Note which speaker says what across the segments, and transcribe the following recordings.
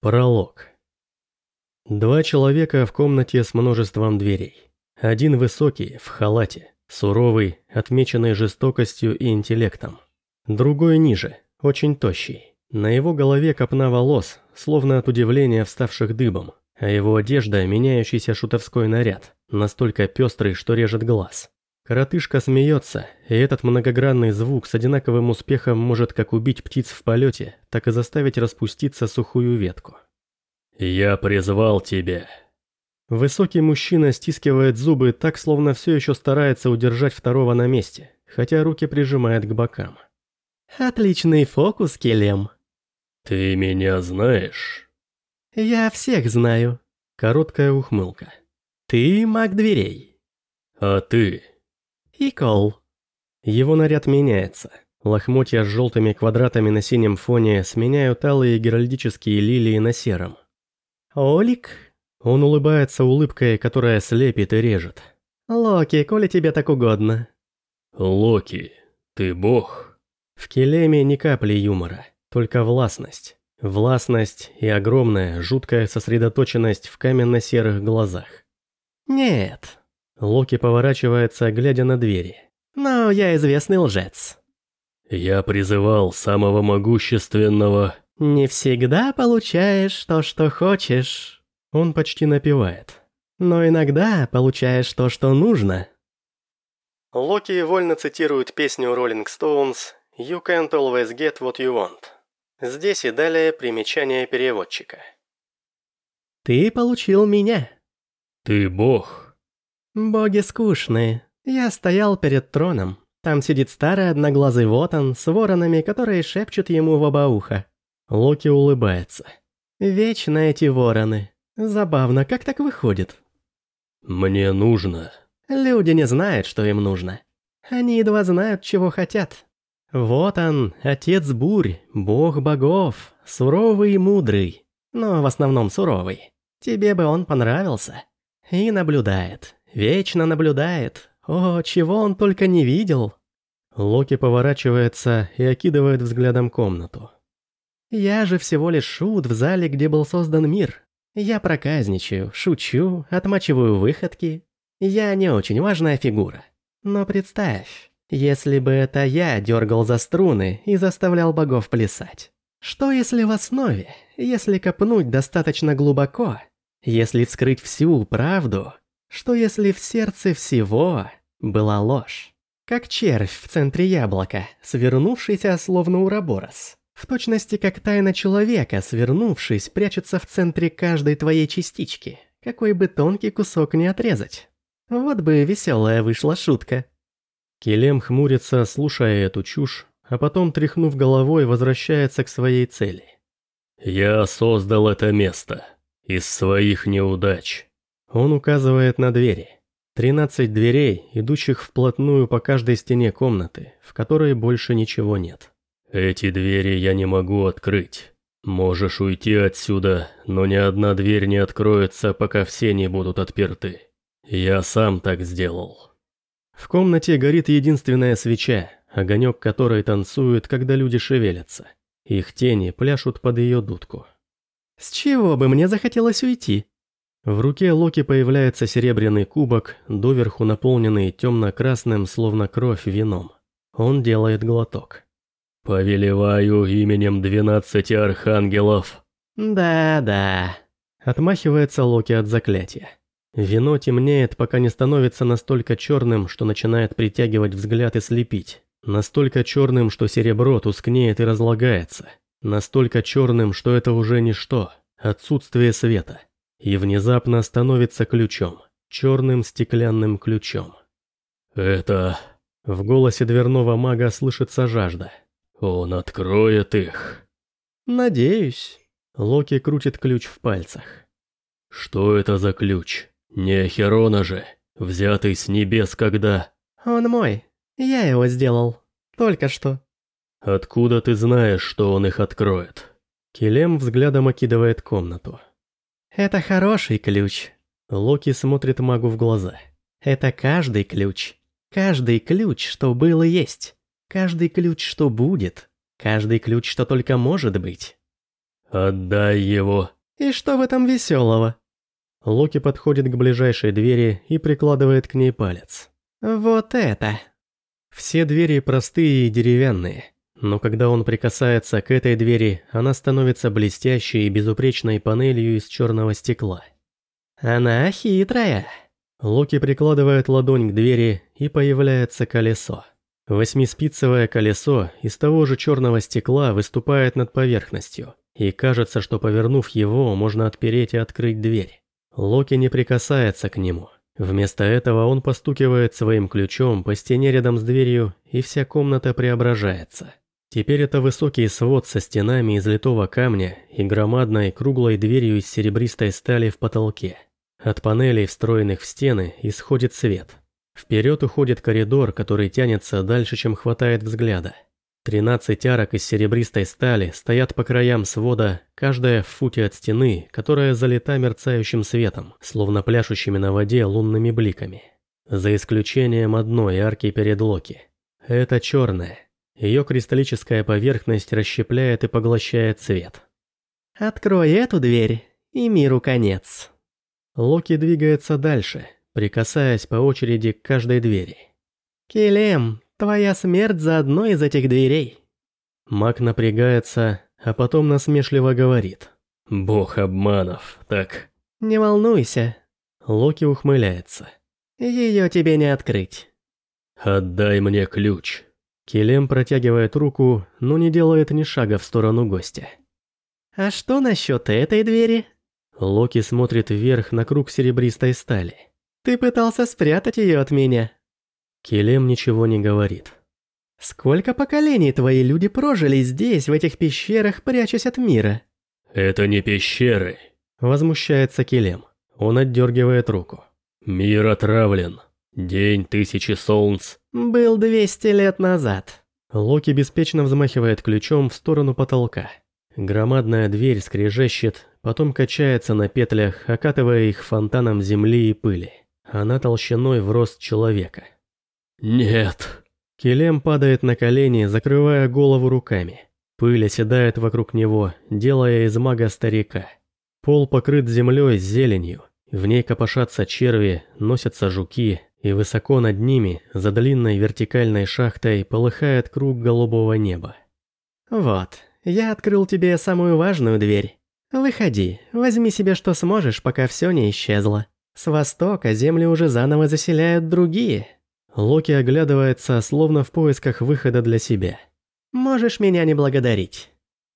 Speaker 1: Пролог. Два человека в комнате с множеством дверей. Один высокий, в халате, суровый, отмеченный жестокостью и интеллектом. Другой ниже, очень тощий. На его голове копна волос, словно от удивления вставших дыбом, а его одежда – меняющийся шутовской наряд, настолько пестрый, что режет глаз. Коротышка смеется, и этот многогранный звук с одинаковым успехом может как убить птиц в полете, так и заставить распуститься сухую ветку.
Speaker 2: «Я призвал тебя».
Speaker 1: Высокий мужчина стискивает зубы так, словно все еще старается удержать второго на месте, хотя руки прижимает к бокам.
Speaker 3: «Отличный фокус, Келем».
Speaker 2: «Ты меня знаешь?»
Speaker 3: «Я всех знаю».
Speaker 1: Короткая ухмылка.
Speaker 3: «Ты маг дверей».
Speaker 2: «А ты?»
Speaker 3: И Кол.
Speaker 1: Его наряд меняется. Лохмотья с желтыми квадратами на синем фоне сменяют алые геральдические лилии на сером.
Speaker 3: Олик?
Speaker 1: Он улыбается улыбкой, которая слепит и режет.
Speaker 3: Локи, коли тебе так угодно.
Speaker 2: Локи, ты бог.
Speaker 1: В Келеме ни капли юмора, только властность. Властность и огромная, жуткая сосредоточенность в каменно-серых глазах.
Speaker 3: Нет,
Speaker 1: Локи поворачивается, глядя на двери.
Speaker 3: «Но я известный лжец».
Speaker 2: «Я призывал самого могущественного...»
Speaker 3: «Не всегда получаешь то, что хочешь».
Speaker 1: Он почти напевает.
Speaker 3: «Но иногда получаешь то, что нужно».
Speaker 1: Локи вольно цитирует песню Rolling Stones «You can't always get what you want». Здесь и далее примечание переводчика.
Speaker 3: «Ты получил меня».
Speaker 2: «Ты бог».
Speaker 3: Боги скучные. Я стоял перед троном. Там сидит старый одноглазый Вотан с воронами, которые шепчут ему в оба уха.
Speaker 1: Локи улыбается.
Speaker 3: Вечно эти вороны. Забавно, как так выходит?
Speaker 2: Мне нужно.
Speaker 3: Люди не знают, что им нужно. Они едва знают, чего хотят. Вот он, отец бурь, бог богов, суровый и мудрый. Но в основном суровый. Тебе бы он понравился. И наблюдает. Вечно наблюдает. О, чего он только не видел.
Speaker 1: Локи поворачивается и окидывает взглядом комнату.
Speaker 3: Я же всего лишь шут в зале, где был создан мир. Я проказничаю, шучу, отмачиваю выходки. Я не очень важная фигура. Но представь, если бы это я дергал за струны и заставлял богов плясать. Что если в основе, если копнуть достаточно глубоко, если вскрыть всю правду, что если в сердце всего была ложь? Как червь в центре яблока, свернувшийся словно уроборос. В точности как тайна человека, свернувшись, прячется в центре каждой твоей частички, какой бы тонкий кусок не отрезать. Вот бы веселая вышла шутка.
Speaker 1: Келем хмурится, слушая эту чушь, а потом, тряхнув головой, возвращается к своей цели.
Speaker 2: «Я создал это место. Из своих неудач.
Speaker 1: Он указывает на двери. Тринадцать дверей, идущих вплотную по каждой стене комнаты, в которой больше ничего нет.
Speaker 2: «Эти двери я не могу открыть. Можешь уйти отсюда, но ни одна дверь не откроется, пока все не будут отперты. Я сам так сделал».
Speaker 1: В комнате горит единственная свеча, огонек которой танцует, когда люди шевелятся. Их тени пляшут под ее дудку.
Speaker 3: «С чего бы мне захотелось уйти?»
Speaker 1: В руке Локи появляется серебряный кубок, доверху наполненный темно-красным, словно кровь, вином. Он делает глоток.
Speaker 2: «Повелеваю именем двенадцати архангелов».
Speaker 3: «Да-да», —
Speaker 1: отмахивается Локи от заклятия. Вино темнеет, пока не становится настолько черным, что начинает притягивать взгляд и слепить. Настолько черным, что серебро тускнеет и разлагается. Настолько черным, что это уже ничто. Отсутствие света и внезапно становится ключом, черным стеклянным ключом.
Speaker 2: «Это...»
Speaker 1: В голосе дверного мага слышится жажда.
Speaker 2: «Он откроет их».
Speaker 3: «Надеюсь».
Speaker 1: Локи крутит ключ в пальцах.
Speaker 2: «Что это за ключ? Не Херона же, взятый с небес когда...»
Speaker 3: «Он мой. Я его сделал. Только что».
Speaker 2: «Откуда ты знаешь, что он их откроет?»
Speaker 1: Келем взглядом окидывает комнату.
Speaker 3: Это хороший ключ.
Speaker 1: Локи смотрит магу в глаза.
Speaker 3: Это каждый ключ. Каждый ключ, что был и есть. Каждый ключ, что будет. Каждый ключ, что только может быть.
Speaker 2: Отдай его.
Speaker 3: И что в этом веселого?
Speaker 1: Локи подходит к ближайшей двери и прикладывает к ней палец.
Speaker 3: Вот это.
Speaker 1: Все двери простые и деревянные, но когда он прикасается к этой двери, она становится блестящей и безупречной панелью из черного стекла.
Speaker 3: Она хитрая.
Speaker 1: Локи прикладывает ладонь к двери, и появляется колесо. Восьмиспицевое колесо из того же черного стекла выступает над поверхностью, и кажется, что повернув его, можно отпереть и открыть дверь. Локи не прикасается к нему. Вместо этого он постукивает своим ключом по стене рядом с дверью, и вся комната преображается. Теперь это высокий свод со стенами из литого камня и громадной круглой дверью из серебристой стали в потолке. От панелей, встроенных в стены, исходит свет. Вперед уходит коридор, который тянется дальше, чем хватает взгляда. Тринадцать арок из серебристой стали стоят по краям свода, каждая в футе от стены, которая залита мерцающим светом, словно пляшущими на воде лунными бликами. За исключением одной арки перед Локи. Это черная, ее кристаллическая поверхность расщепляет и поглощает свет.
Speaker 3: «Открой эту дверь, и миру конец».
Speaker 1: Локи двигается дальше, прикасаясь по очереди к каждой двери.
Speaker 3: «Келем, твоя смерть за одной из этих дверей».
Speaker 1: Маг напрягается, а потом насмешливо говорит.
Speaker 2: «Бог обманов, так...»
Speaker 3: «Не волнуйся».
Speaker 1: Локи ухмыляется.
Speaker 3: «Ее тебе не открыть».
Speaker 2: «Отдай мне ключ».
Speaker 1: Келем протягивает руку, но не делает ни шага в сторону гостя.
Speaker 3: «А что насчет этой двери?»
Speaker 1: Локи смотрит вверх на круг серебристой стали.
Speaker 3: «Ты пытался спрятать ее от меня?»
Speaker 1: Келем ничего не говорит.
Speaker 3: «Сколько поколений твои люди прожили здесь, в этих пещерах, прячась от мира?»
Speaker 2: «Это не пещеры», –
Speaker 1: возмущается Келем. Он отдергивает руку.
Speaker 2: «Мир отравлен. День тысячи солнц
Speaker 3: был 200 лет назад.
Speaker 1: Локи беспечно взмахивает ключом в сторону потолка. Громадная дверь скрежещет, потом качается на петлях, окатывая их фонтаном земли и пыли. Она толщиной в рост человека.
Speaker 2: «Нет!»
Speaker 1: Келем падает на колени, закрывая голову руками. Пыль оседает вокруг него, делая из мага старика. Пол покрыт землей с зеленью, в ней копошатся черви, носятся жуки, и высоко над ними, за длинной вертикальной шахтой, полыхает круг голубого неба.
Speaker 3: «Вот, я открыл тебе самую важную дверь. Выходи, возьми себе что сможешь, пока все не исчезло. С востока земли уже заново заселяют другие».
Speaker 1: Локи оглядывается, словно в поисках выхода для себя.
Speaker 3: «Можешь меня не благодарить».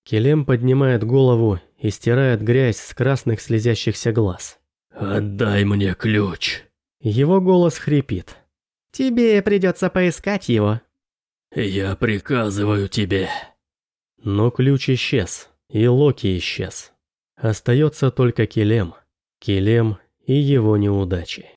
Speaker 1: Келем поднимает голову и стирает грязь с красных слезящихся глаз.
Speaker 2: «Отдай мне ключ».
Speaker 1: Его голос хрипит.
Speaker 3: «Тебе придется поискать его».
Speaker 2: «Я приказываю тебе».
Speaker 1: Но ключ исчез, и Локи исчез. Остается только Келем. Келем и его неудачи.